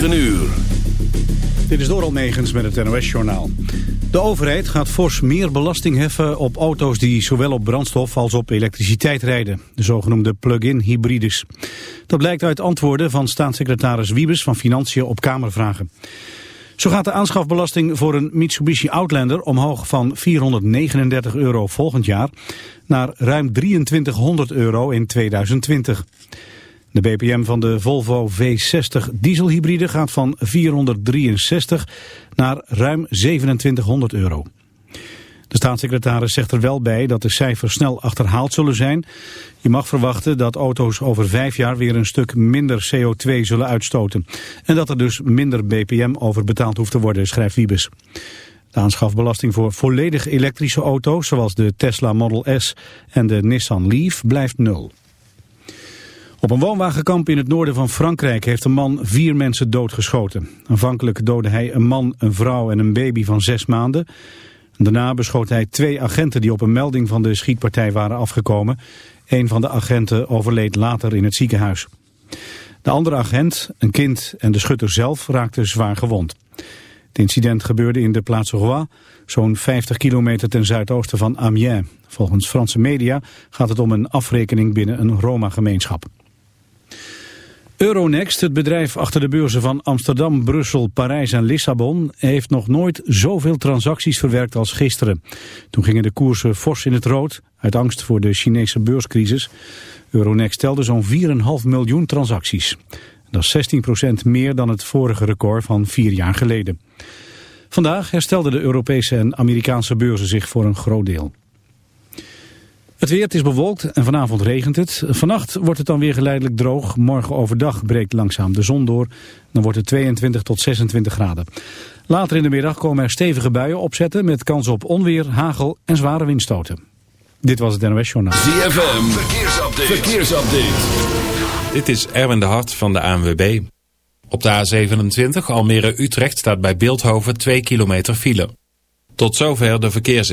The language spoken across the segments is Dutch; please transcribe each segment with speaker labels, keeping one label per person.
Speaker 1: 9 uur.
Speaker 2: Dit is Doral Negens met het NOS-journaal. De overheid gaat fors meer belasting heffen op auto's die zowel op brandstof als op elektriciteit rijden. De zogenoemde plug-in hybrides. Dat blijkt uit antwoorden van staatssecretaris Wiebes van Financiën op Kamervragen. Zo gaat de aanschafbelasting voor een Mitsubishi Outlander omhoog van 439 euro volgend jaar naar ruim 2300 euro in 2020. De BPM van de Volvo V60 dieselhybride gaat van 463 naar ruim 2700 euro. De staatssecretaris zegt er wel bij dat de cijfers snel achterhaald zullen zijn. Je mag verwachten dat auto's over vijf jaar weer een stuk minder CO2 zullen uitstoten. En dat er dus minder BPM over betaald hoeft te worden, schrijft Wiebes. De aanschafbelasting voor volledig elektrische auto's, zoals de Tesla Model S en de Nissan Leaf, blijft nul. Op een woonwagenkamp in het noorden van Frankrijk heeft een man vier mensen doodgeschoten. Aanvankelijk doodde hij een man, een vrouw en een baby van zes maanden. Daarna beschoot hij twee agenten die op een melding van de schietpartij waren afgekomen. Een van de agenten overleed later in het ziekenhuis. De andere agent, een kind en de schutter zelf raakten zwaar gewond. Het incident gebeurde in de plaats Roy, zo'n 50 kilometer ten zuidoosten van Amiens. Volgens Franse media gaat het om een afrekening binnen een Roma-gemeenschap. Euronext, het bedrijf achter de beurzen van Amsterdam, Brussel, Parijs en Lissabon, heeft nog nooit zoveel transacties verwerkt als gisteren. Toen gingen de koersen fors in het rood, uit angst voor de Chinese beurscrisis. Euronext telde zo'n 4,5 miljoen transacties. Dat is 16% meer dan het vorige record van vier jaar geleden. Vandaag herstelden de Europese en Amerikaanse beurzen zich voor een groot deel. Het weer het is bewolkt en vanavond regent het. Vannacht wordt het dan weer geleidelijk droog. Morgen overdag breekt langzaam de zon door. Dan wordt het 22 tot 26 graden. Later in de middag komen er stevige buien opzetten... met kans op onweer, hagel en zware windstoten. Dit was het NOS Journaal.
Speaker 1: ZFM, verkeersupdate. verkeersupdate.
Speaker 3: Dit is Erwin de Hart van de ANWB. Op de A27 Almere-Utrecht staat bij Beeldhoven 2 kilometer file. Tot zover de verkeers.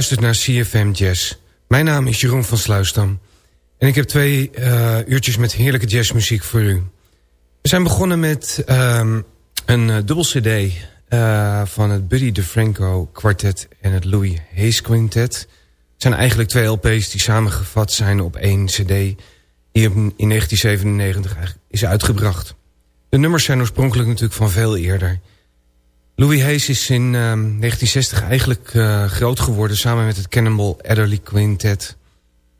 Speaker 4: Luistert naar CFM Jazz. Mijn naam is Jeroen van Sluisdam. En ik heb twee uh, uurtjes met heerlijke jazzmuziek voor u. We zijn begonnen met um, een uh, dubbel cd uh, van het Buddy DeFranco kwartet en het Louis Hayes Quintet. Het zijn eigenlijk twee LP's die samengevat zijn op één cd... die in 1997 is uitgebracht. De nummers zijn oorspronkelijk natuurlijk van veel eerder... Louis Hayes is in 1960 ehm, eigenlijk uh, groot geworden... samen met het Cannonball Adderley Quintet.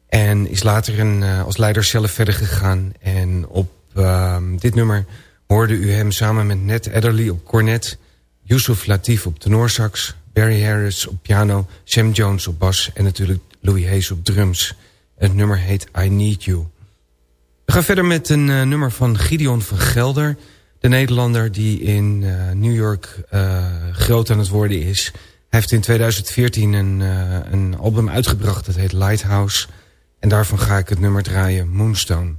Speaker 4: En is later een, uh, als leider zelf verder gegaan. En op uh, dit nummer hoorde u hem samen met Ned Adderley op cornet... Yusuf Latif op tenorsax... Barry Harris op piano... Sam Jones op bas en natuurlijk Louis Hayes op drums. Het nummer heet I Need You. We gaan verder met een uh, nummer van Gideon van Gelder... De Nederlander die in uh, New York uh, groot aan het worden is. Heeft in 2014 een, uh, een album uitgebracht. Dat heet Lighthouse. En daarvan ga ik het nummer draaien. Moonstone.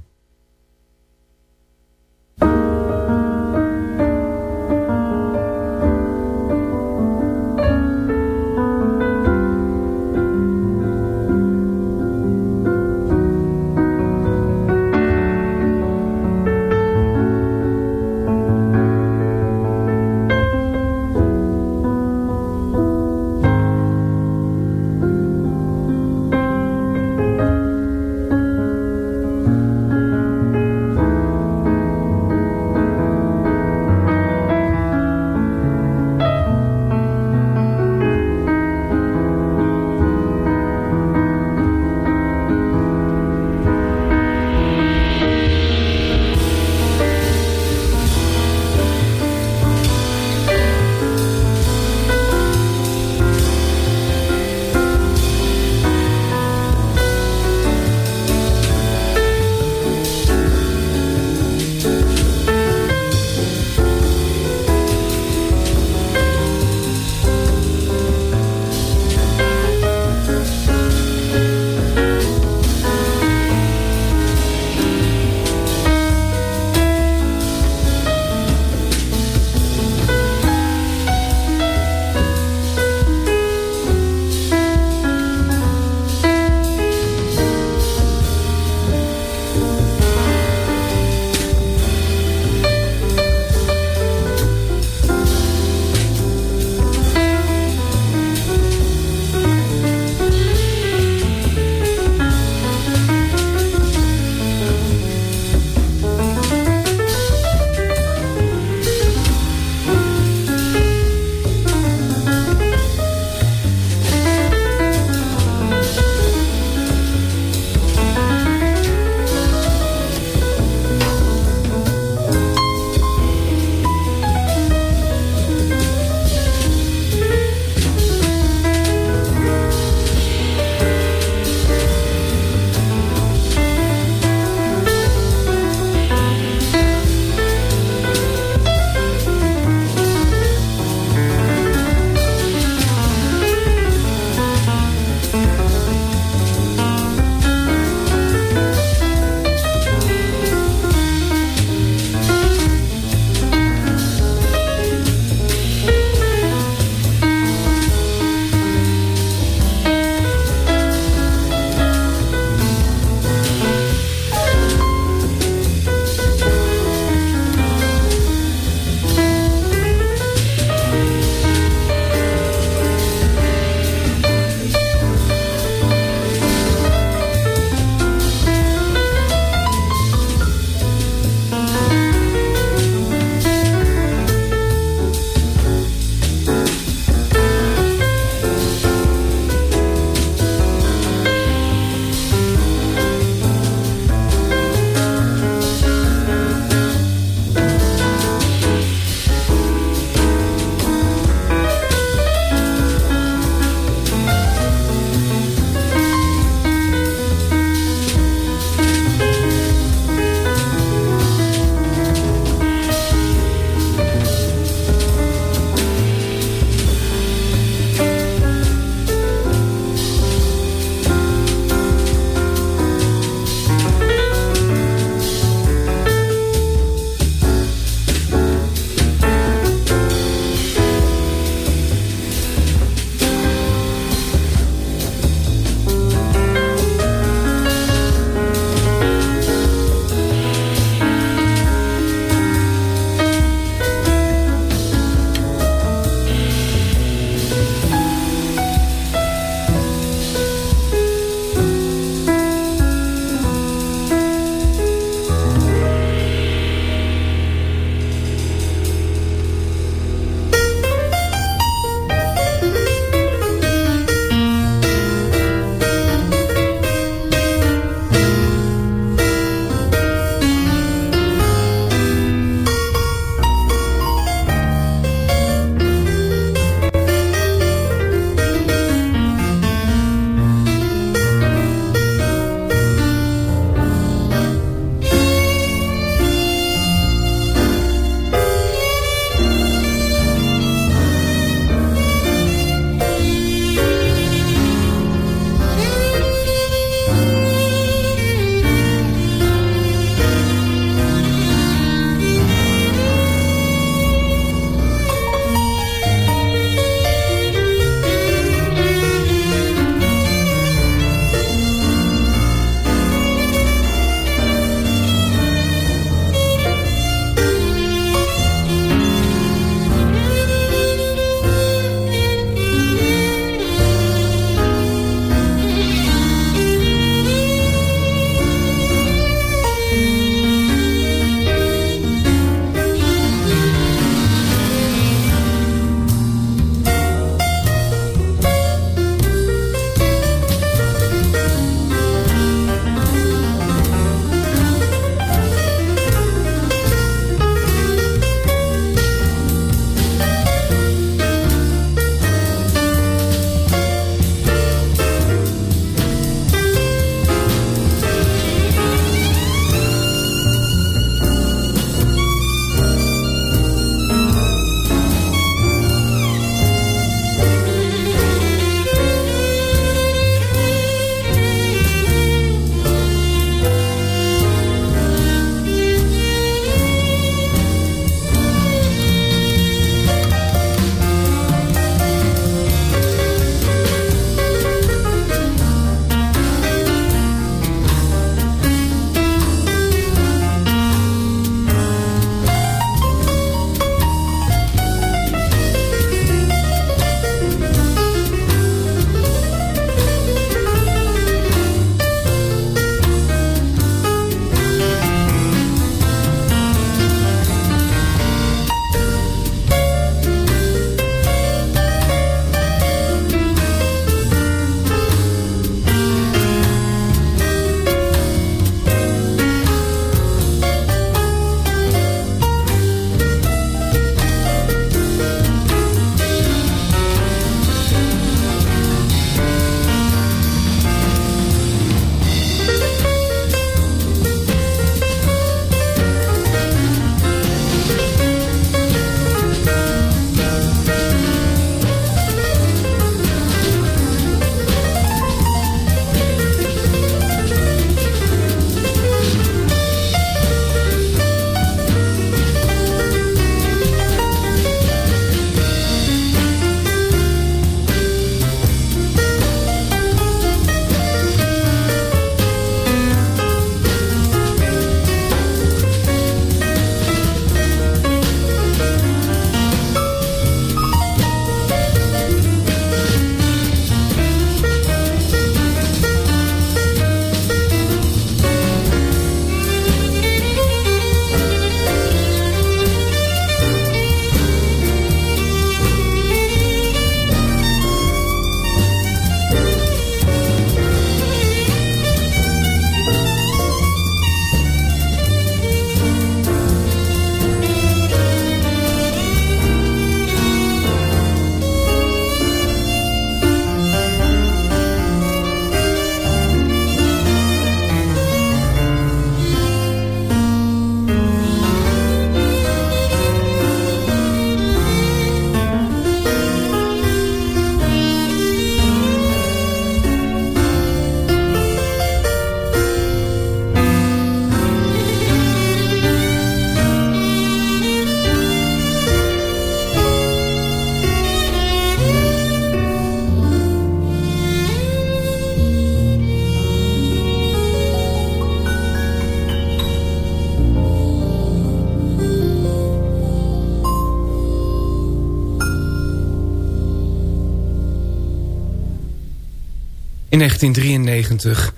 Speaker 4: 1993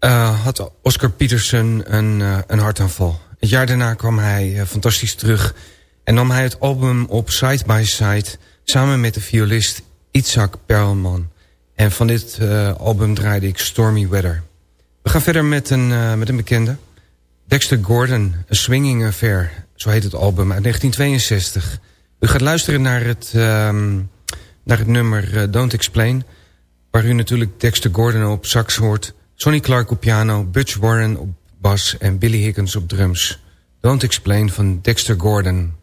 Speaker 4: uh, had Oscar Peterson een, uh, een hartaanval. Het jaar daarna kwam hij uh, fantastisch terug... en nam hij het album op Side by Side... samen met de violist Itzhak Perlman. En van dit album draaide ik Stormy Weather. We gaan verder met een, met een bekende. Dexter Gordon, A Swinging Affair. Zo heet het album uit 1962. U gaat luisteren naar het, um, naar het nummer Don't Explain... waar u natuurlijk Dexter Gordon op sax hoort... Sonny Clark op piano, Butch Warren op bas en Billy Higgins op drums. Don't Explain van Dexter Gordon.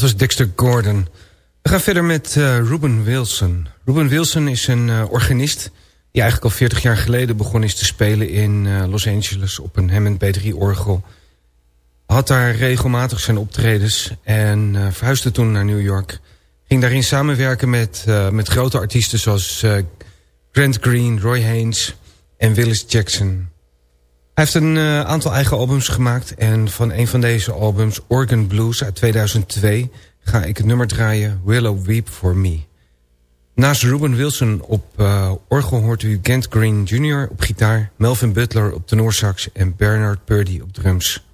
Speaker 4: Dat was Dexter Gordon. We gaan verder met uh, Ruben Wilson. Ruben Wilson is een uh, organist die eigenlijk al 40 jaar geleden begon is te spelen in uh, Los Angeles op een Hammond B3-orgel. Had daar regelmatig zijn optredens en verhuisde toen naar New York. Ging daarin samenwerken met, met grote artiesten zoals Grant Green, Roy Haynes en Willis Jackson. Heeft een uh, aantal eigen albums gemaakt. En van een van deze albums, Organ Blues uit 2002... ga ik het nummer draaien Willow Weep For Me. Naast Ruben Wilson op uh, orgel hoort u Gant Green Jr. op gitaar... Melvin Butler op tenorsax en Bernard Purdy op drums.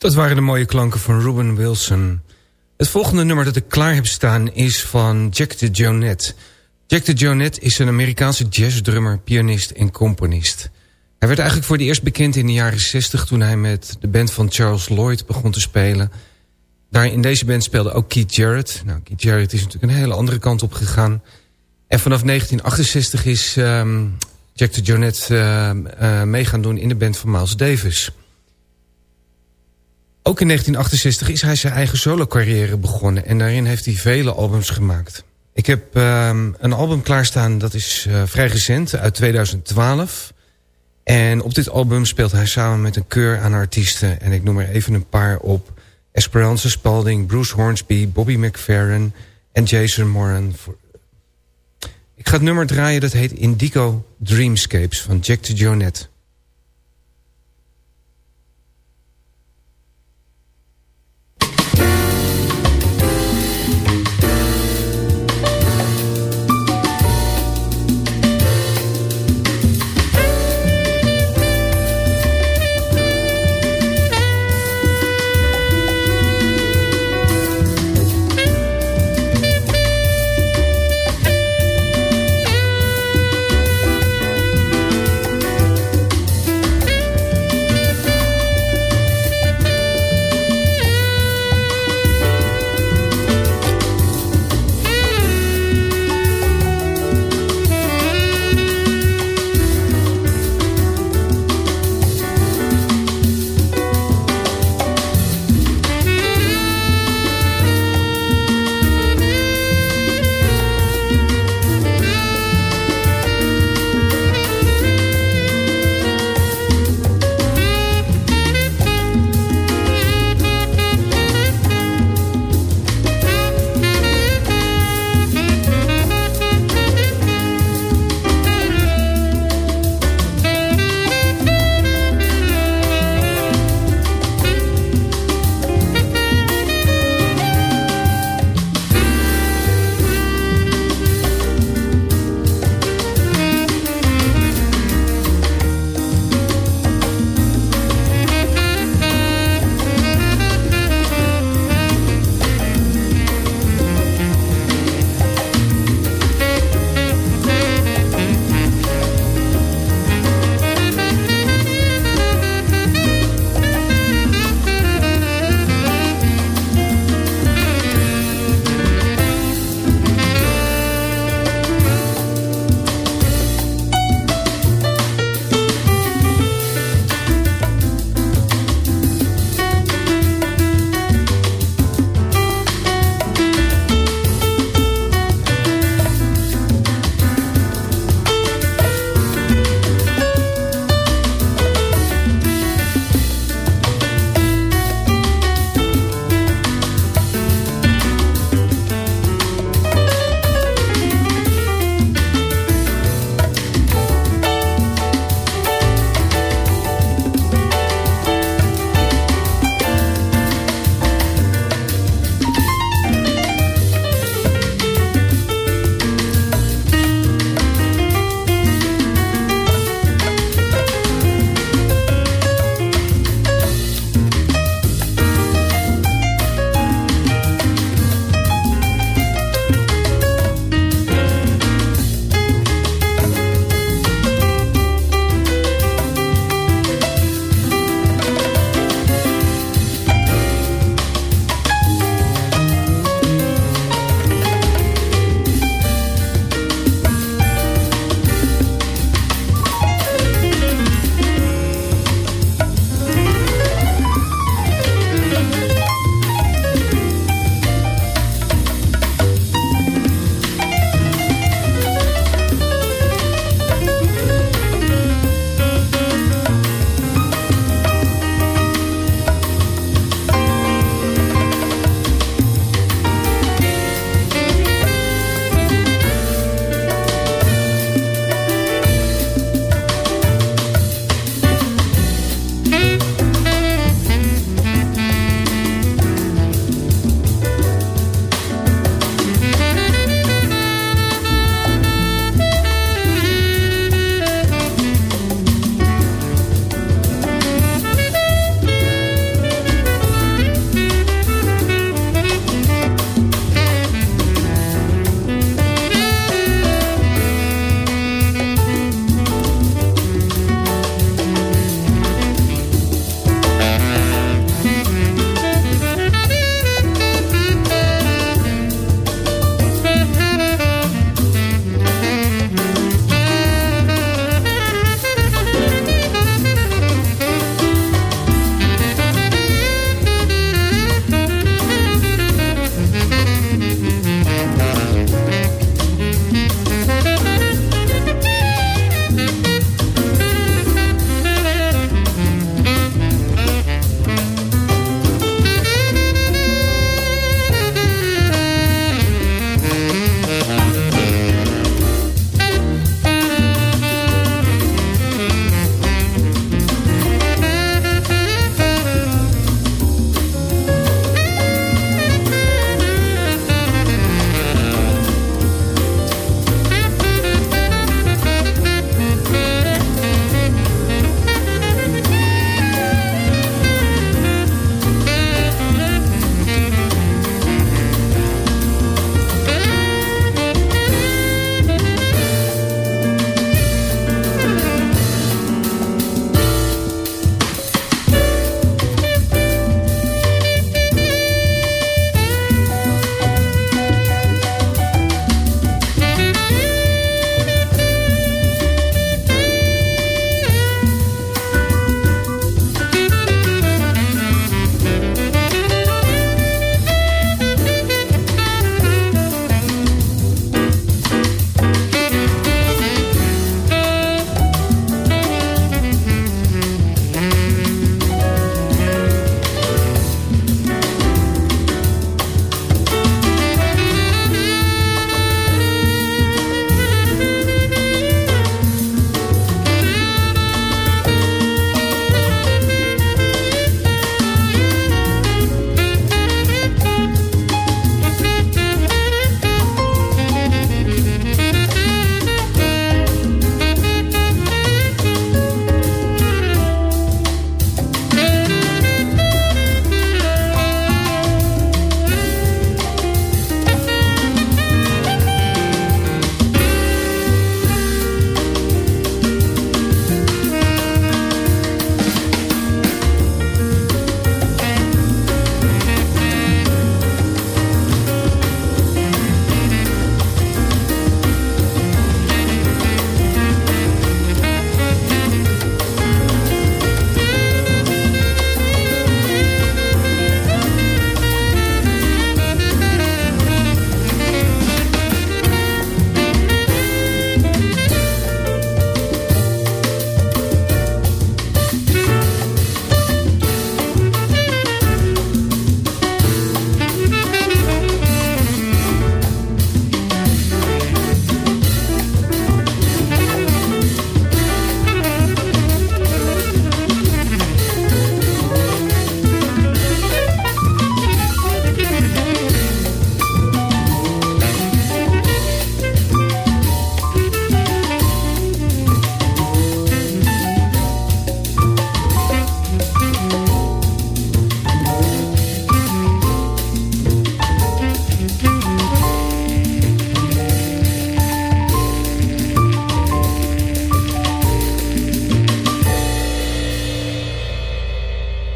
Speaker 4: Dat waren de mooie klanken van Ruben Wilson. Het volgende nummer dat ik klaar heb staan is van Jack de Jonette. Jack de Jonette is een Amerikaanse jazzdrummer, pianist en componist. Hij werd eigenlijk voor het eerst bekend in de jaren 60 toen hij met de band van Charles Lloyd begon te spelen. Daar in deze band speelde ook Keith Jarrett. Nou, Keith Jarrett is natuurlijk een hele andere kant op gegaan. En vanaf 1968 is um, Jack de Jonette uh, uh, mee gaan doen in de band van Miles Davis. Ook in 1968 is hij zijn eigen solo-carrière begonnen... en daarin heeft hij vele albums gemaakt. Ik heb um, een album klaarstaan, dat is uh, vrij recent, uit 2012. En op dit album speelt hij samen met een keur aan artiesten... en ik noem er even een paar op. Esperanza Spalding, Bruce Hornsby, Bobby McFerrin en Jason Moran. Ik ga het nummer draaien, dat heet Indigo Dreamscapes van Jack de Jonette.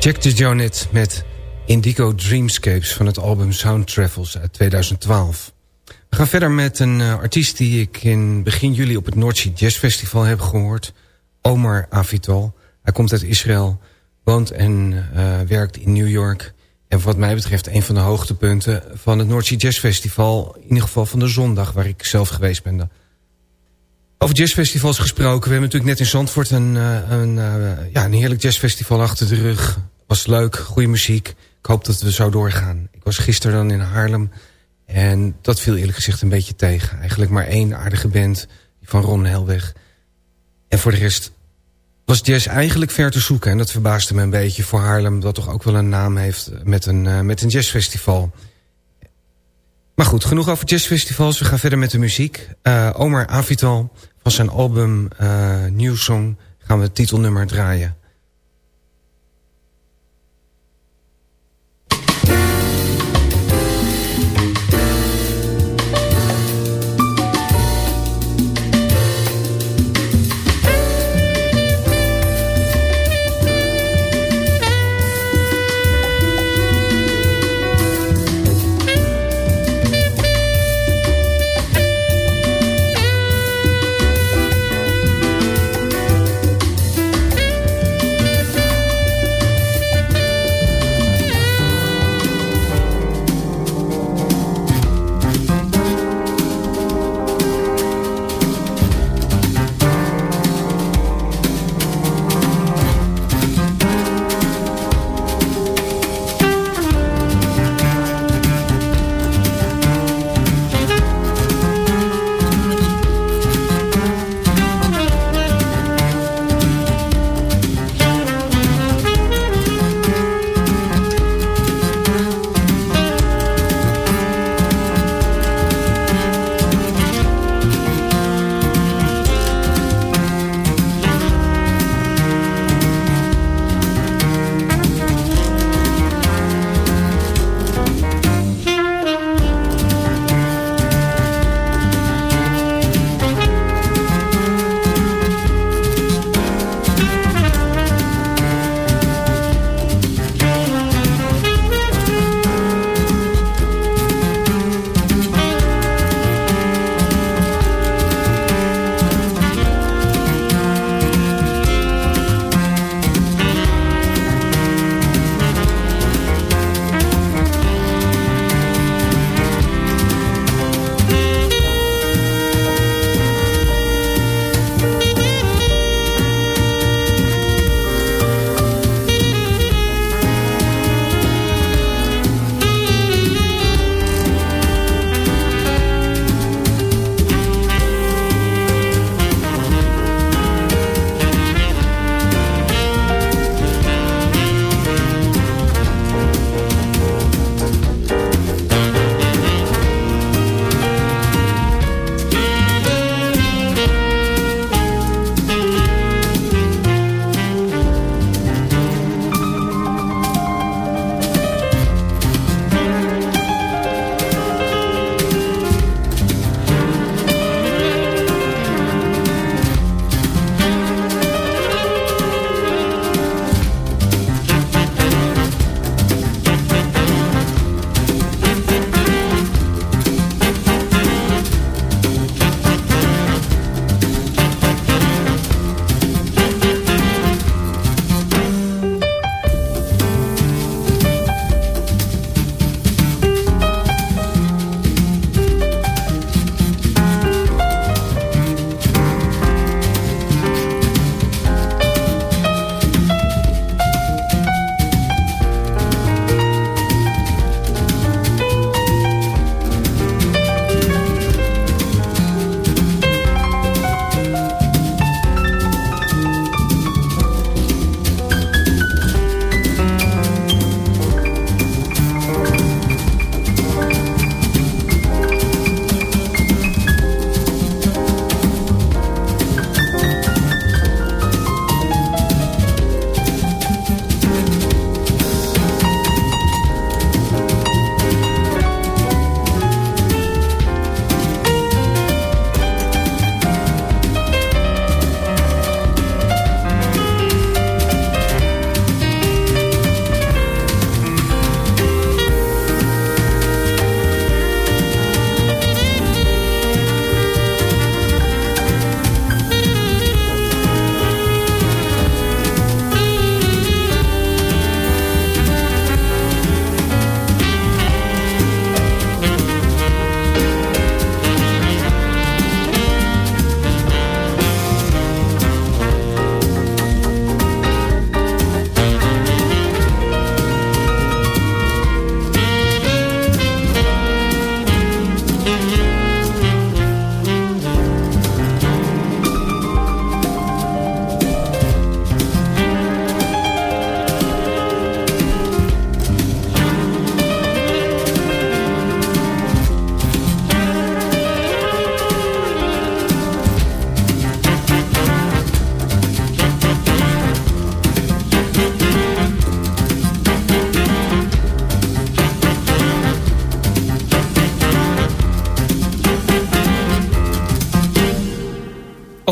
Speaker 4: Jack de Jonet met Indigo Dreamscapes van het album Sound Travels uit 2012. We gaan verder met een uh, artiest die ik in begin juli op het North Jazz Festival heb gehoord. Omar Avital. Hij komt uit Israël, woont en uh, werkt in New York. En wat mij betreft een van de hoogtepunten van het North Jazz Festival. In ieder geval van de zondag waar ik zelf geweest ben. Over jazzfestivals gesproken. We hebben natuurlijk net in Zandvoort een, uh, een, ja, een heerlijk jazzfestival achter de rug. Was leuk, goede muziek. Ik hoop dat we zo doorgaan. Ik was gisteren dan in Haarlem. En dat viel eerlijk gezegd een beetje tegen. Eigenlijk maar één aardige band van Ron Helweg. En voor de rest was jazz eigenlijk ver te zoeken. En dat verbaasde me een beetje voor Haarlem... dat toch ook wel een naam heeft met een, uh, met een jazzfestival. Maar goed, genoeg over jazzfestivals. We gaan verder met de muziek. Uh, Omar Avital van zijn album uh, New Song gaan we het titelnummer draaien.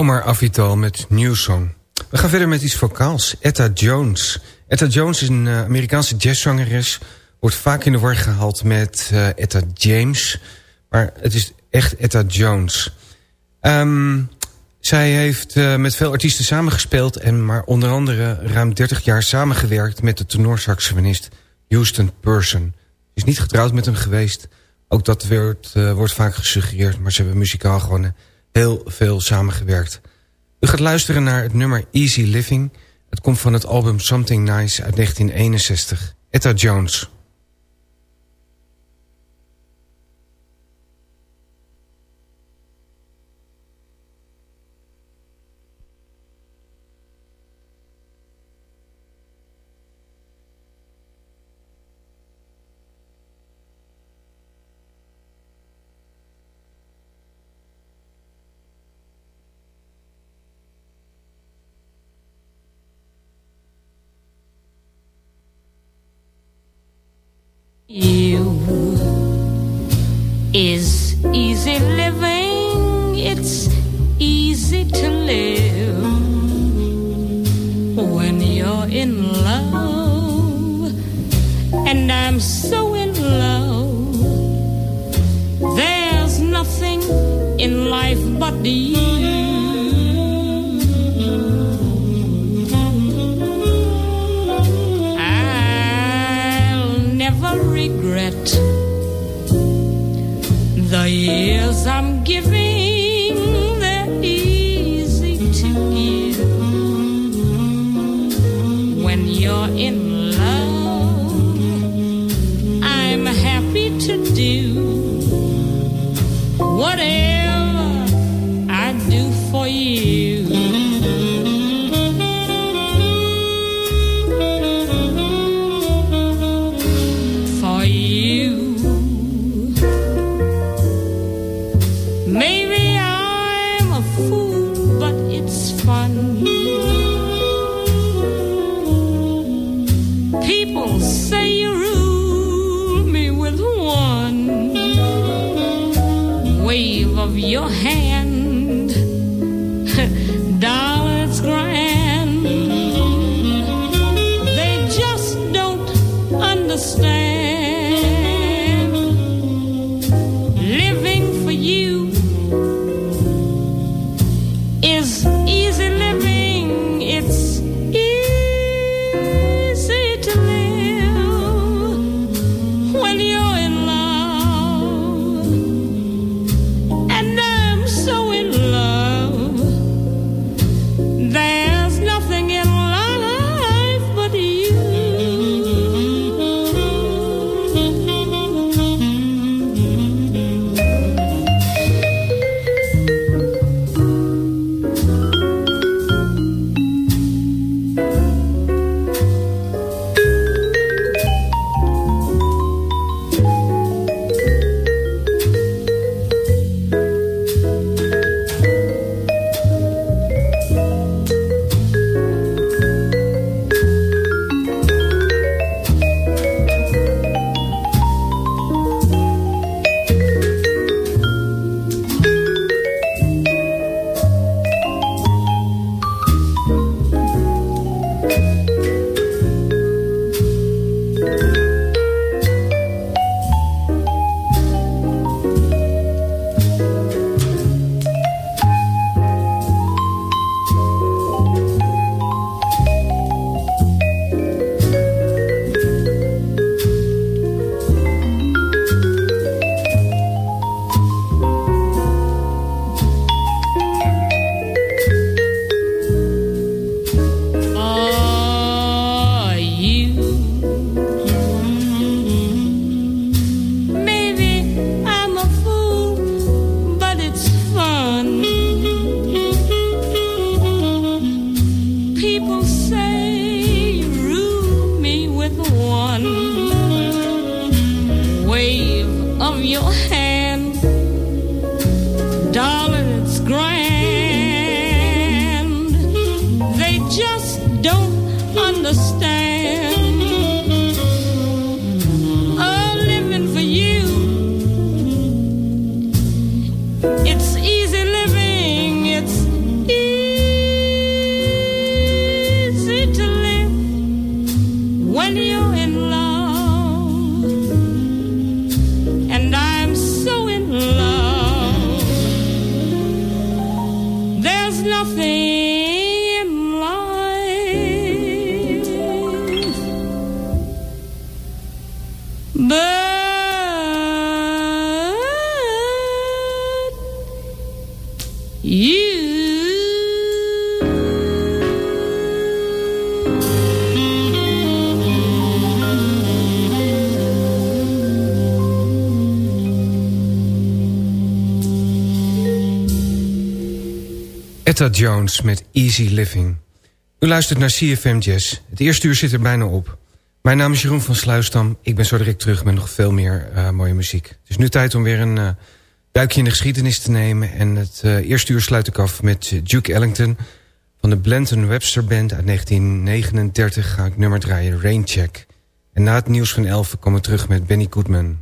Speaker 5: Omar Avital met New Song. We gaan verder met iets vocaals. Etta Jones. Etta Jones is een uh, Amerikaanse jazzzangeres. Wordt vaak in de war gehaald met uh, Etta James. Maar het is echt Etta Jones. Um, zij heeft uh, met veel artiesten samengespeeld... en maar onder andere ruim 30 jaar samengewerkt... met de tenorsaxofonist Houston Person. Ze is niet getrouwd met hem geweest. Ook dat wordt, wordt vaak gesuggereerd. Maar ze hebben muzikaal gewoon heel veel samengewerkt. U gaat luisteren naar het nummer Easy Living. Het komt van het album Something Nice uit 1961. Etta Jones.
Speaker 6: Etta Jones met Easy Living. U luistert naar CFM Jazz. Het eerste uur zit er bijna op. Mijn naam is Jeroen van Sluisdam. Ik ben zo direct terug met nog veel meer uh, mooie muziek. Het is nu tijd om weer een uh, duikje in de geschiedenis te nemen. En het uh, eerste uur sluit ik af met Duke Ellington... van de Blanton Webster Band uit 1939 ga ik nummer draaien Raincheck. En na het nieuws van 11 komen we terug met Benny Goodman.